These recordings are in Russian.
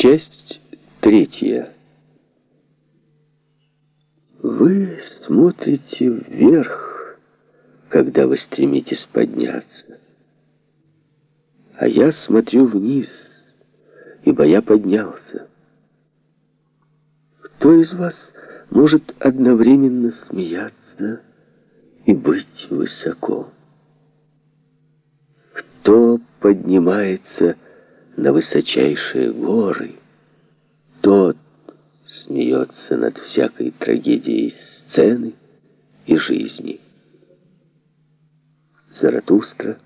Часть третья. Вы смотрите вверх, когда вы стремитесь подняться. А я смотрю вниз, ибо я поднялся. Кто из вас может одновременно смеяться и быть высоко? Кто поднимается на высочайшие горы, тот смеется над всякой трагедией сцены и жизни. Заратустра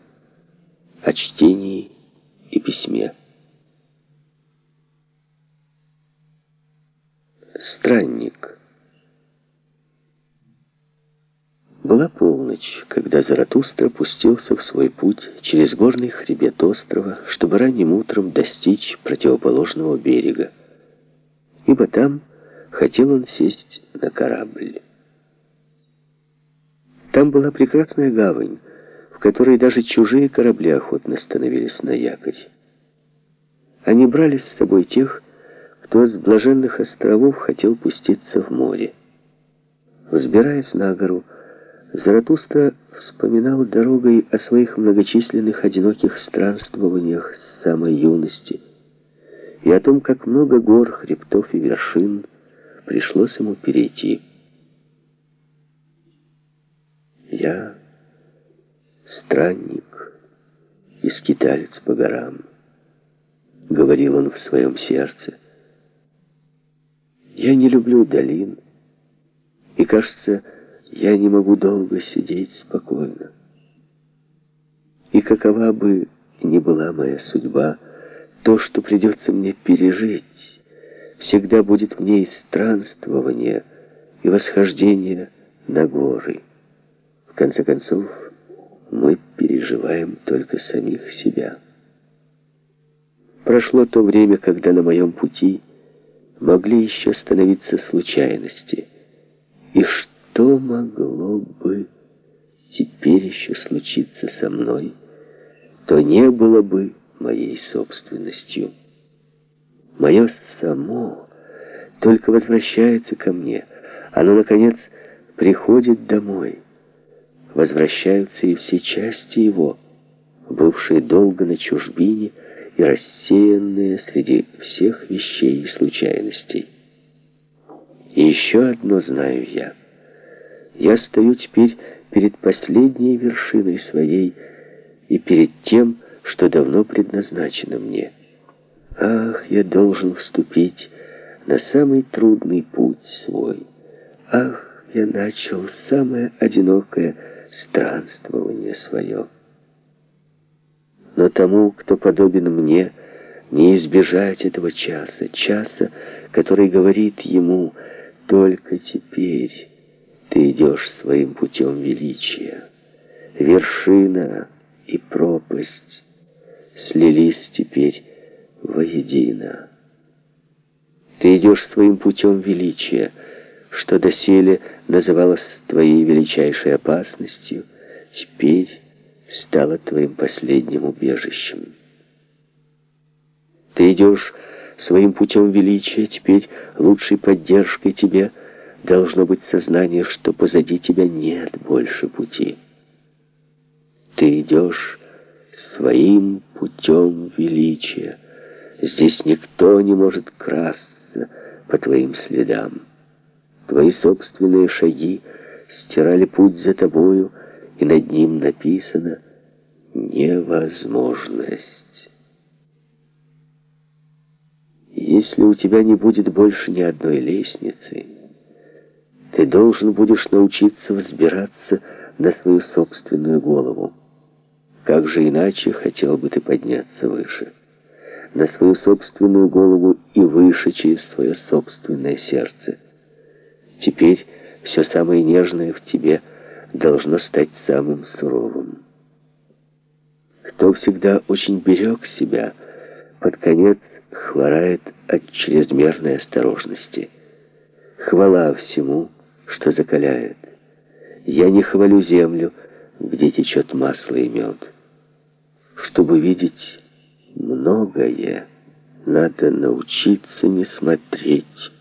о чтении и письме. Странник. Была полночь, когда Заратустра пустился в свой путь через горный хребет острова, чтобы ранним утром достичь противоположного берега. Ибо там хотел он сесть на корабль. Там была прекрасная гавань, в которой даже чужие корабли охотно становились на якорь. Они брали с собой тех, кто с блаженных островов хотел пуститься в море. Взбираясь на гору, Заратустра вспоминал дорогой о своих многочисленных одиноких странствованиях с самой юности и о том, как много гор, хребтов и вершин пришлось ему перейти. Я странник и скиталец по горам, говорил он в своем сердце. Я не люблю долин, и, кажется, я не могу долго сидеть спокойно. И какова бы ни была моя судьба, то, что придется мне пережить, всегда будет мне и странствование, и восхождение на горы. В конце концов, мы переживаем только самих себя. Прошло то время, когда на моем пути могли еще становиться случайности. И что что могло бы теперь еще случиться со мной, то не было бы моей собственностью. Мое само только возвращается ко мне. Оно, наконец, приходит домой. Возвращаются и все части его, бывшие долго на чужбине и рассеянные среди всех вещей и случайностей. И еще одно знаю я — я стою теперь перед последней вершиной своей и перед тем, что давно предназначено мне. Ах, я должен вступить на самый трудный путь свой. Ах, я начал самое одинокое странствование свое. Но тому, кто подобен мне, не избежать этого часа, часа, который говорит ему «только теперь». Ты идешь своим путем величия. Вершина и пропасть слились теперь воедино. Ты идешь своим путем величия, что доселе называлось твоей величайшей опасностью, теперь стало твоим последним убежищем. Ты идешь своим путем величия, теперь лучшей поддержкой тебе — должно быть сознание, что позади тебя нет больше пути. Ты идешь своим путем величия. Здесь никто не может красться по твоим следам. Твои собственные шаги стирали путь за тобою, и над ним написано «невозможность». Если у тебя не будет больше ни одной лестницы, ты должен будешь научиться взбираться на свою собственную голову. Как же иначе хотел бы ты подняться выше? На свою собственную голову и выше через свое собственное сердце. Теперь все самое нежное в тебе должно стать самым суровым. Кто всегда очень берег себя, под конец хворает от чрезмерной осторожности. Хвала всему, что закаляет. Я не хвалю землю, где течет масло и мед. Чтобы видеть многое, Надо научиться не смотреть